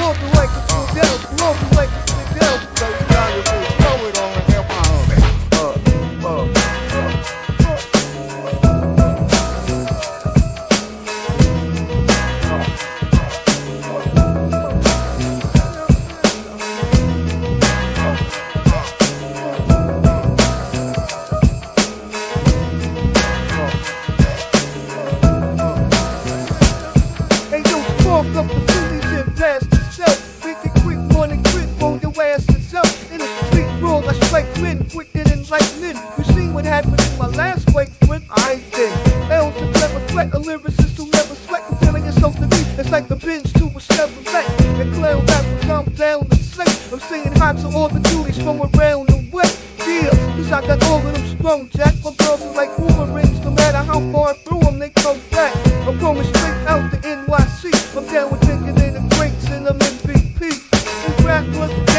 love the brawl, I strike wind quicker than lightning. You seen what happened in my last fight, friend? I ain't dead. L's a clever threat, a lyricist who never sweat. Feeling yourself to me, it's like the binge to a Chevrolet. And clown rappers, I'm down the slate. I'm saying hi to all the duties from around the way. Yeah, cause I got all of them strong, Jack. My girls are like boomerangs, no matter how far through them, they come back. I'm coming straight out the NYC. I'm down with thinking in the greats and I'm MVP. This rap was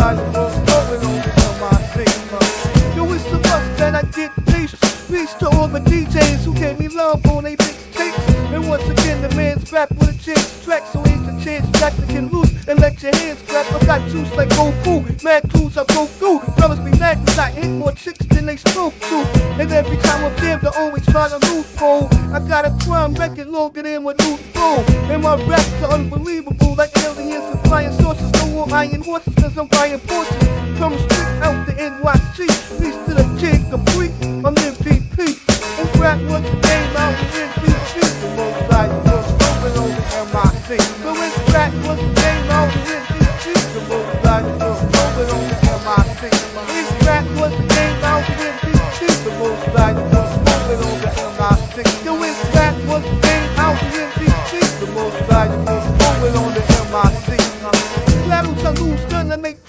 The most valuable moment on the MIC. Yo, it's the must that I get peace. Peace to all the DJs who gave me love on they big mixtapes. And once again, the man's rap with a chance track, so here's a chance Jack to get loose and let your hands clap. I got juice like Goku, mad clues I go through. Brothers be mad 'cause I hit more chicks than they spoke to. And every time I'm there, they always find a loophole. I got a crime record longer than with loot roll. And my raps are unbelievable, iron horses, cause I'm buying Porsches. Come straight out the NYC. Peace to the kid, complete. I'm MVP. This rap was the game, I was MVP. The most valuable moment on the MIC. So this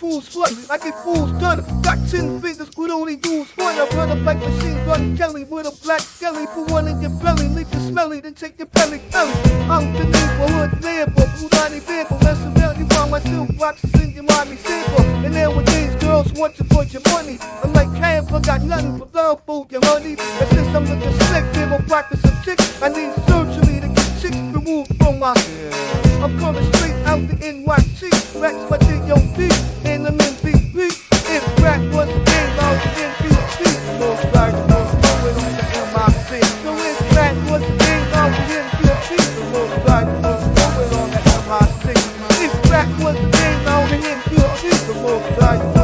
fools flush. I get fools done. Got ten fingers, but only use one. I run up like machine gun Kelly with a black skelly. Put one in your belly, leave you smelly, then take your belly belly. I'm the neighborhood neighbor, Budani Bambo. Mess around, you find my silk boxes in your mommy saver. And nowadays, girls want you for your money. I'm like Canva, got nothing but love for your honey. And since I'm looking slick, they gon' practice a chick. I need surgery to get chicks removed from my. I'm coming straight out the NYC. Racks my D.O.B. and MVP. If rap was I was MVP. The most valuable moment on the MIC. So if rap was I was MVP. The most valuable moment on the MIC. If rap was I was MVP. The most valuable